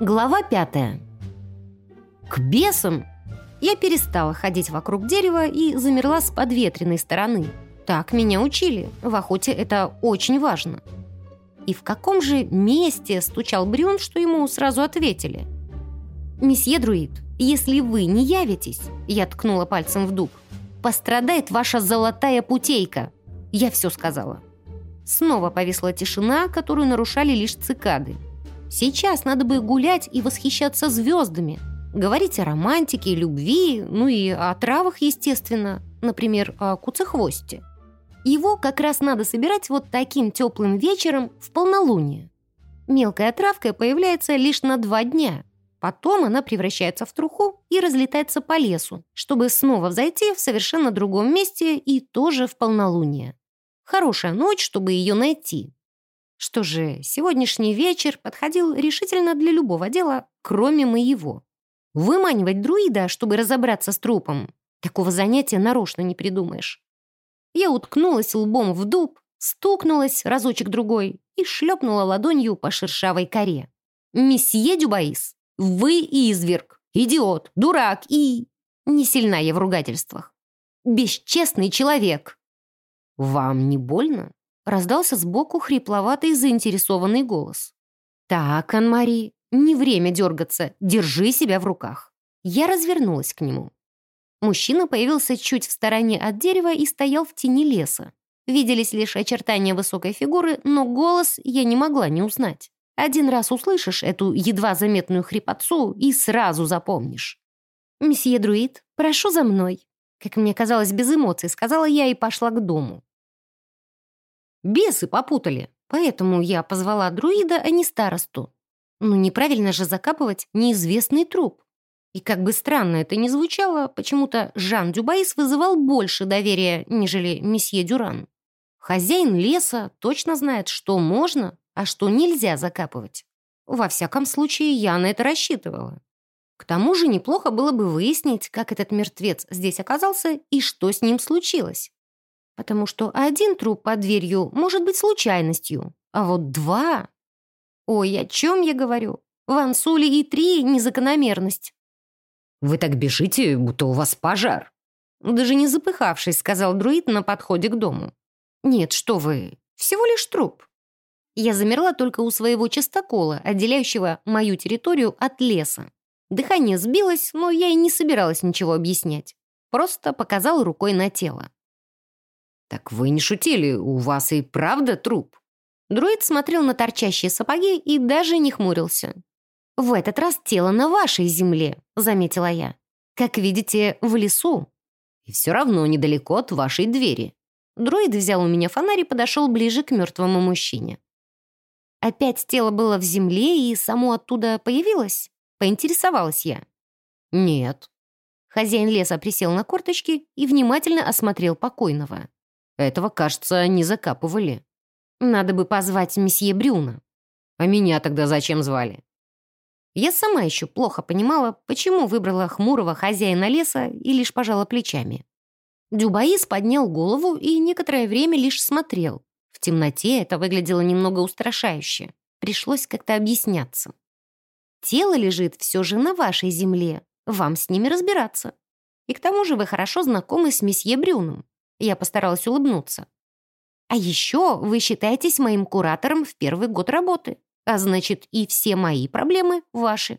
Глава пятая. К бесам! Я перестала ходить вокруг дерева и замерла с подветренной стороны. Так меня учили. В охоте это очень важно. И в каком же месте стучал Брюн, что ему сразу ответили? «Месье Друид, если вы не явитесь», я ткнула пальцем в дуб, «пострадает ваша золотая путейка». Я все сказала. Снова повисла тишина, которую нарушали лишь цикады. Сейчас надо бы гулять и восхищаться звездами. Говорить о романтике, любви, ну и о травах, естественно. Например, о куцехвосте. Его как раз надо собирать вот таким теплым вечером в полнолуние. Мелкая травка появляется лишь на два дня. Потом она превращается в труху и разлетается по лесу, чтобы снова взойти в совершенно другом месте и тоже в полнолуние. Хорошая ночь, чтобы ее найти. Что же, сегодняшний вечер подходил решительно для любого дела, кроме моего. Выманивать друида, чтобы разобраться с трупом, такого занятия нарочно не придумаешь. Я уткнулась лбом в дуб, стукнулась разочек-другой и шлепнула ладонью по шершавой коре. «Месье Дюбаис, вы изверг, идиот, дурак и...» Не сильна я в ругательствах. «Бесчестный человек!» «Вам не больно?» Раздался сбоку хрипловатый заинтересованный голос. «Так, Анмари, не время дергаться, держи себя в руках». Я развернулась к нему. Мужчина появился чуть в стороне от дерева и стоял в тени леса. Виделись лишь очертания высокой фигуры, но голос я не могла не узнать. Один раз услышишь эту едва заметную хрипотцу и сразу запомнишь. «Месье Друид, прошу за мной», как мне казалось, без эмоций, сказала я и пошла к дому. Бесы попутали, поэтому я позвала друида, а не старосту. Ну, неправильно же закапывать неизвестный труп. И как бы странно это ни звучало, почему-то Жан Дюбаис вызывал больше доверия, нежели месье Дюран. Хозяин леса точно знает, что можно, а что нельзя закапывать. Во всяком случае, я на это рассчитывала. К тому же неплохо было бы выяснить, как этот мертвец здесь оказался и что с ним случилось потому что один труп под дверью может быть случайностью, а вот два... Ой, о чем я говорю? В Ансуле и три — незакономерность. «Вы так бежите, будто у вас пожар». Даже не запыхавшись, сказал друид на подходе к дому. «Нет, что вы, всего лишь труп». Я замерла только у своего частокола, отделяющего мою территорию от леса. Дыхание сбилось, но я и не собиралась ничего объяснять. Просто показал рукой на тело. «Так вы не шутили, у вас и правда труп?» Друид смотрел на торчащие сапоги и даже не хмурился. «В этот раз тело на вашей земле», — заметила я. «Как видите, в лесу». «И все равно недалеко от вашей двери». Друид взял у меня фонарь и подошел ближе к мертвому мужчине. «Опять тело было в земле и само оттуда появилось?» — поинтересовалась я. «Нет». Хозяин леса присел на корточки и внимательно осмотрел покойного. Этого, кажется, не закапывали. Надо бы позвать месье Брюна. А меня тогда зачем звали? Я сама еще плохо понимала, почему выбрала хмурого хозяина леса и лишь пожала плечами. Дюбаис поднял голову и некоторое время лишь смотрел. В темноте это выглядело немного устрашающе. Пришлось как-то объясняться. Тело лежит все же на вашей земле. Вам с ними разбираться. И к тому же вы хорошо знакомы с месье Брюном. Я постаралась улыбнуться. «А еще вы считаетесь моим куратором в первый год работы, а значит, и все мои проблемы ваши».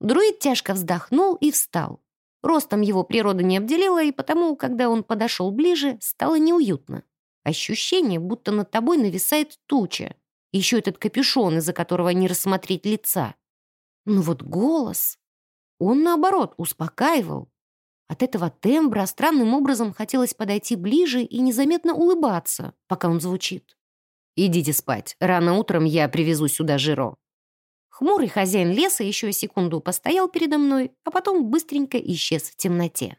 Друид тяжко вздохнул и встал. Ростом его природа не обделила, и потому, когда он подошел ближе, стало неуютно. Ощущение, будто над тобой нависает туча. Еще этот капюшон, из-за которого не рассмотреть лица. Ну вот голос... Он, наоборот, успокаивал, от этого тембра странным образом хотелось подойти ближе и незаметно улыбаться, пока он звучит. «Идите спать. Рано утром я привезу сюда Жиро». Хмурый хозяин леса еще секунду постоял передо мной, а потом быстренько исчез в темноте.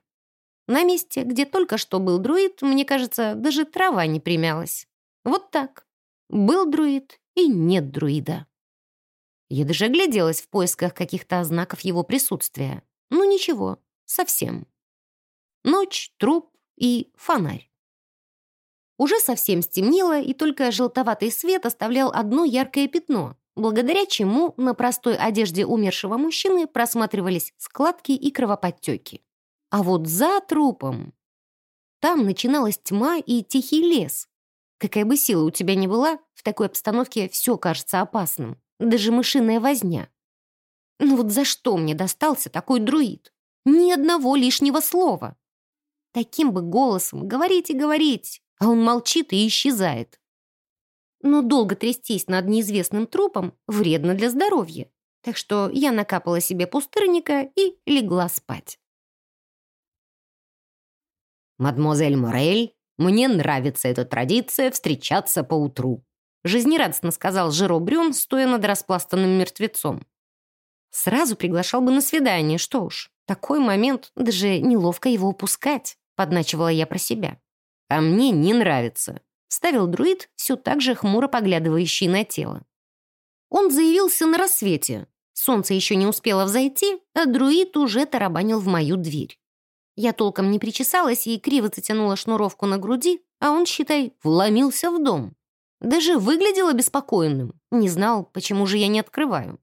На месте, где только что был друид, мне кажется, даже трава не примялась. Вот так. Был друид и нет друида. Я даже огляделась в поисках каких-то знаков его присутствия. Ну ничего, совсем. Ночь, труп и фонарь. Уже совсем стемнело, и только желтоватый свет оставлял одно яркое пятно. благодаря чему на простой одежде умершего мужчины просматривались складки и кровоподтеки. А вот за трупом... Там начиналась тьма и тихий лес. Какая бы сила у тебя ни была, в такой обстановке все кажется опасным. Даже мышиная возня. Ну вот за что мне достался такой друид? Ни одного лишнего слова. Таким бы голосом говорить и говорить, а он молчит и исчезает. Но долго трястись над неизвестным трупом вредно для здоровья, так что я накапала себе пустырника и легла спать. «Мадемуазель Морель, мне нравится эта традиция встречаться по утру», жизнерадостно сказал Жиро Брюн, стоя над распластанным мертвецом. Сразу приглашал бы на свидание, что уж. Такой момент, даже неловко его упускать, подначивала я про себя. А мне не нравится, ставил друид, все так же хмуро поглядывающий на тело. Он заявился на рассвете. Солнце еще не успело взойти, а друид уже тарабанил в мою дверь. Я толком не причесалась и криво затянула шнуровку на груди, а он, считай, вломился в дом. Даже выглядел обеспокоенным. Не знал, почему же я не открываю.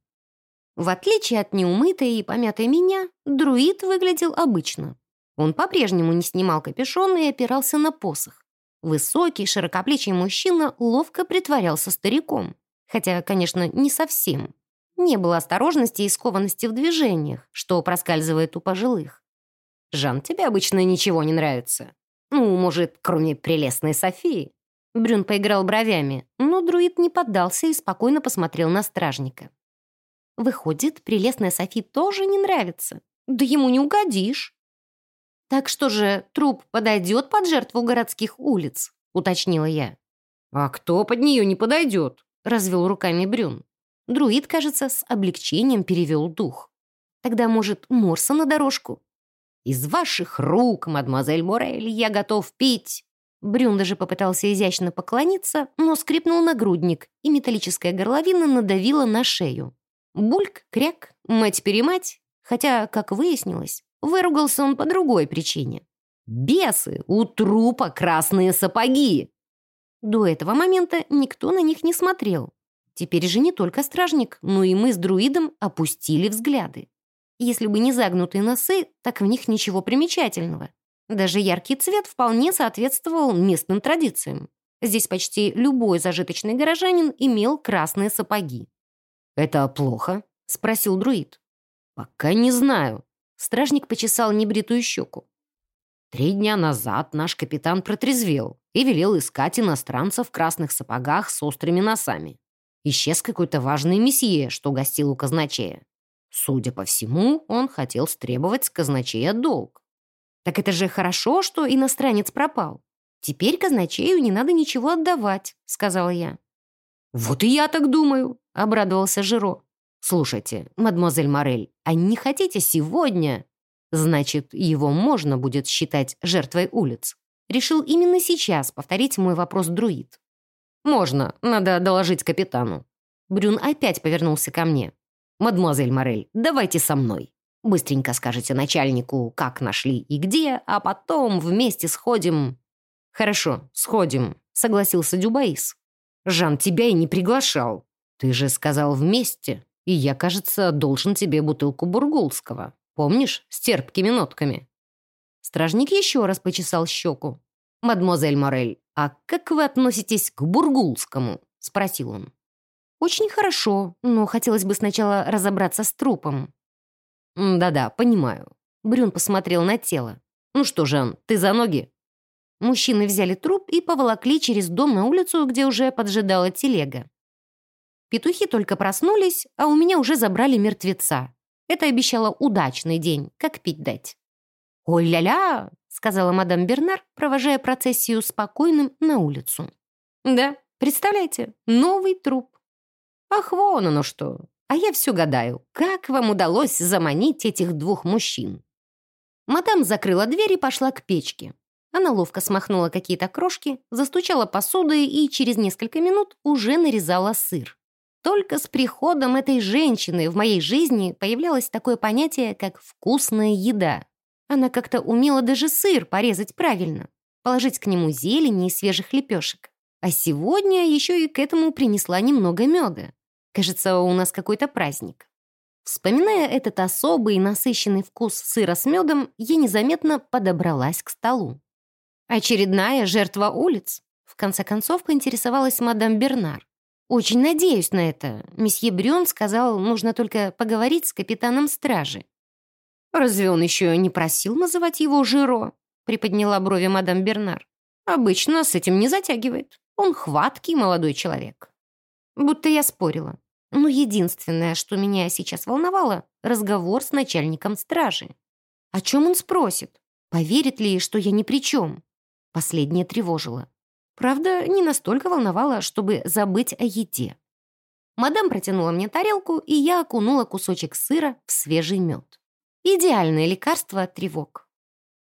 В отличие от неумытой и помятой меня, друид выглядел обычно. Он по-прежнему не снимал капюшон и опирался на посох. Высокий, широкоплечий мужчина ловко притворялся стариком. Хотя, конечно, не совсем. Не было осторожности и скованности в движениях, что проскальзывает у пожилых. «Жан, тебе обычно ничего не нравится. Ну, может, кроме прелестной Софии?» Брюн поиграл бровями, но друид не поддался и спокойно посмотрел на стражника. Выходит, прелестная Софи тоже не нравится. Да ему не угодишь. Так что же, труп подойдет под жертву городских улиц, уточнила я. А кто под нее не подойдет? Развел руками Брюн. Друид, кажется, с облегчением перевел дух. Тогда, может, Морса на дорожку? «Из ваших рук, мадемуазель Морель, я готов пить!» Брюн даже попытался изящно поклониться, но скрипнул нагрудник, и металлическая горловина надавила на шею. Бульк, кряк, мать-перемать, хотя, как выяснилось, выругался он по другой причине. «Бесы! У трупа красные сапоги!» До этого момента никто на них не смотрел. Теперь же не только стражник, но и мы с друидом опустили взгляды. Если бы не загнутые носы, так в них ничего примечательного. Даже яркий цвет вполне соответствовал местным традициям. Здесь почти любой зажиточный горожанин имел красные сапоги. «Это плохо?» — спросил друид. «Пока не знаю». Стражник почесал небритую щеку. Три дня назад наш капитан протрезвел и велел искать иностранца в красных сапогах с острыми носами. Исчез какой-то важный месье, что гостил у казначея. Судя по всему, он хотел стребовать с казначея долг. Так это же хорошо, что иностранец пропал. Теперь казначею не надо ничего отдавать, сказала я. Вот и я так думаю, — обрадовался Жиро. «Слушайте, мадемуазель Морель, а не хотите сегодня?» «Значит, его можно будет считать жертвой улиц?» Решил именно сейчас повторить мой вопрос друид. «Можно, надо доложить капитану». Брюн опять повернулся ко мне. «Мадемуазель Морель, давайте со мной. Быстренько скажете начальнику, как нашли и где, а потом вместе сходим». «Хорошо, сходим», — согласился Дюбаис. «Жан тебя и не приглашал», «Ты же сказал вместе, и я, кажется, должен тебе бутылку бургулского. Помнишь, с терпкими нотками?» Стражник еще раз почесал щеку. «Мадемуазель Морель, а как вы относитесь к бургулскому?» — спросил он. «Очень хорошо, но хотелось бы сначала разобраться с трупом». «Да-да, понимаю». Брюн посмотрел на тело. «Ну что, Жан, ты за ноги?» Мужчины взяли труп и поволокли через дом на улицу, где уже поджидала телега. Петухи только проснулись, а у меня уже забрали мертвеца. Это обещало удачный день, как пить дать. «Ой-ля-ля!» — сказала мадам Бернар, провожая процессию спокойным на улицу. «Да, представляете, новый труп. Ах, вон оно что! А я все гадаю, как вам удалось заманить этих двух мужчин?» Мадам закрыла дверь и пошла к печке. Она ловко смахнула какие-то крошки, застучала посудой и через несколько минут уже нарезала сыр. Только с приходом этой женщины в моей жизни появлялось такое понятие, как «вкусная еда». Она как-то умела даже сыр порезать правильно, положить к нему зелени и свежих лепешек. А сегодня еще и к этому принесла немного меда. Кажется, у нас какой-то праздник. Вспоминая этот особый и насыщенный вкус сыра с медом, я незаметно подобралась к столу. Очередная жертва улиц. В конце концов поинтересовалась мадам Бернар. «Очень надеюсь на это. Месье Брюн сказал, нужно только поговорить с капитаном стражи». «Разве он еще не просил называть его Жиро?» приподняла брови мадам Бернар. «Обычно с этим не затягивает. Он хваткий молодой человек». Будто я спорила. Но единственное, что меня сейчас волновало, разговор с начальником стражи. О чем он спросит? Поверит ли, что я ни при чем? Последнее тревожило. Правда, не настолько волновало, чтобы забыть о еде. Мадам протянула мне тарелку, и я окунула кусочек сыра в свежий мед. Идеальное лекарство от тревог.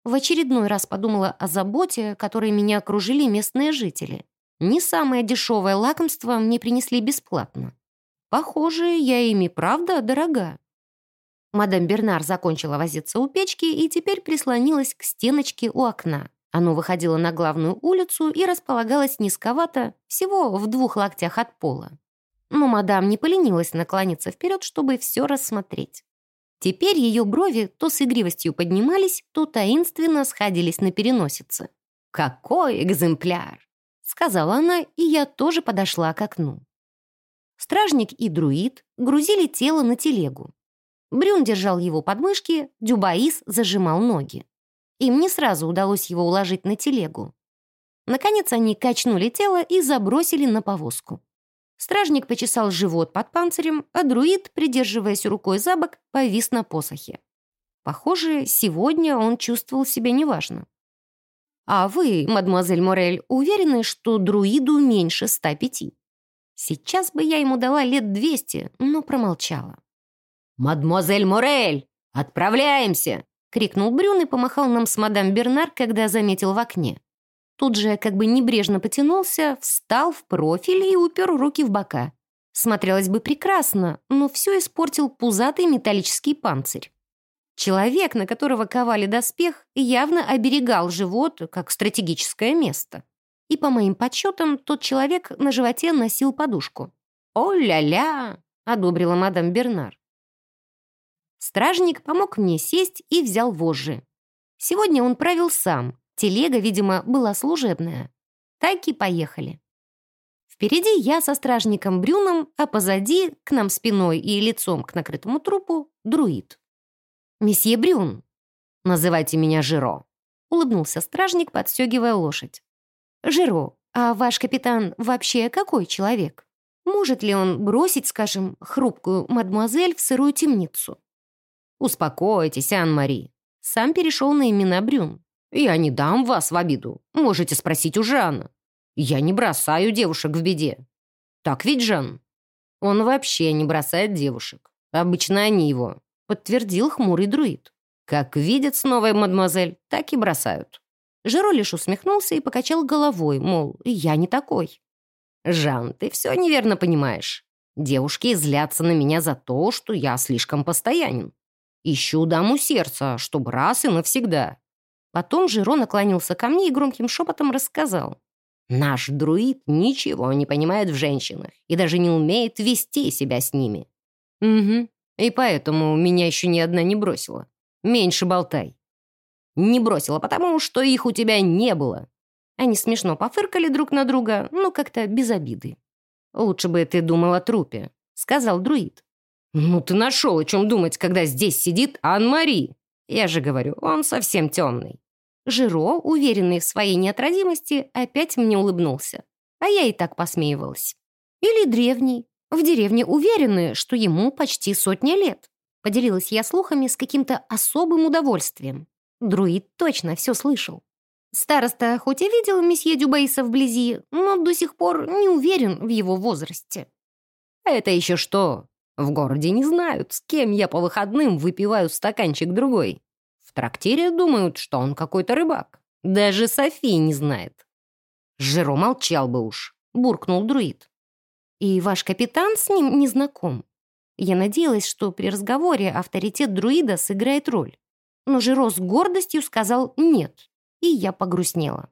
В очередной раз подумала о заботе, которой меня окружили местные жители. Не самое дешевое лакомство мне принесли бесплатно. Похоже, я ими правда дорога. Мадам Бернар закончила возиться у печки и теперь прислонилась к стеночке у окна. Оно выходило на главную улицу и располагалось низковато, всего в двух локтях от пола. Но мадам не поленилась наклониться вперед, чтобы все рассмотреть. Теперь ее брови то с игривостью поднимались, то таинственно сходились на переносице. «Какой экземпляр!» — сказала она, и я тоже подошла к окну. Стражник и друид грузили тело на телегу. Брюн держал его под мышки, Дюбаис зажимал ноги. Им не сразу удалось его уложить на телегу. Наконец они качнули тело и забросили на повозку. Стражник почесал живот под панцирем, а друид, придерживаясь рукой за бок, повис на посохе. Похоже, сегодня он чувствовал себя неважно. «А вы, мадемуазель Морель, уверены, что друиду меньше 105?» Сейчас бы я ему дала лет 200, но промолчала. «Мадемуазель Морель, отправляемся!» — крикнул Брюн и помахал нам с мадам Бернар, когда заметил в окне. Тут же как бы небрежно потянулся, встал в профиль и упер руки в бока. Смотрелось бы прекрасно, но все испортил пузатый металлический панцирь. Человек, на которого ковали доспех, явно оберегал живот как стратегическое место. И по моим подсчетам, тот человек на животе носил подушку. «О-ля-ля!» — одобрила мадам Бернар. Стражник помог мне сесть и взял вожжи. Сегодня он правил сам. Телега, видимо, была служебная. Так и поехали. Впереди я со стражником Брюном, а позади, к нам спиной и лицом к накрытому трупу, друид. «Месье Брюн!» «Называйте меня Жиро», — улыбнулся стражник, подстегивая лошадь. «Жиро, а ваш капитан вообще какой человек? Может ли он бросить, скажем, хрупкую мадемуазель в сырую темницу?» «Успокойтесь, Ан-Мари». Сам перешел на имена Брюн. «Я не дам вас в обиду. Можете спросить у Жана. Я не бросаю девушек в беде. Так ведь, Жан?» «Он вообще не бросает девушек. Обычно они его», — подтвердил хмурый друид. «Как видят с новой мадемуазель, так и бросают». Жеро лишь усмехнулся и покачал головой, мол, я не такой. «Жан, ты все неверно понимаешь. Девушки злятся на меня за то, что я слишком постоянен. Ищу даму сердца, чтобы раз и навсегда». Потом Жиро наклонился ко мне и громким шепотом рассказал. «Наш друид ничего не понимает в женщинах и даже не умеет вести себя с ними». «Угу, и поэтому меня еще ни одна не бросила. Меньше болтай». «Не бросила, потому что их у тебя не было». Они смешно пофыркали друг на друга, но как-то без обиды. «Лучше бы ты думал о трупе», — сказал друид. «Ну ты нашел, о чем думать, когда здесь сидит Ан-Мари!» Я же говорю, он совсем темный. Жиро, уверенный в своей неотразимости, опять мне улыбнулся. А я и так посмеивалась. Или древний. В деревне уверены, что ему почти сотня лет. Поделилась я слухами с каким-то особым удовольствием. Друид точно все слышал. Староста хоть и видел месье Дюбейса вблизи, но до сих пор не уверен в его возрасте. «Это еще что?» В городе не знают, с кем я по выходным выпиваю стаканчик другой. В трактире думают, что он какой-то рыбак. Даже Софи не знает. Жиро молчал бы уж, буркнул друид. И ваш капитан с ним не знаком. Я надеялась, что при разговоре авторитет друида сыграет роль. Но Жиро с гордостью сказал «нет», и я погрустнела.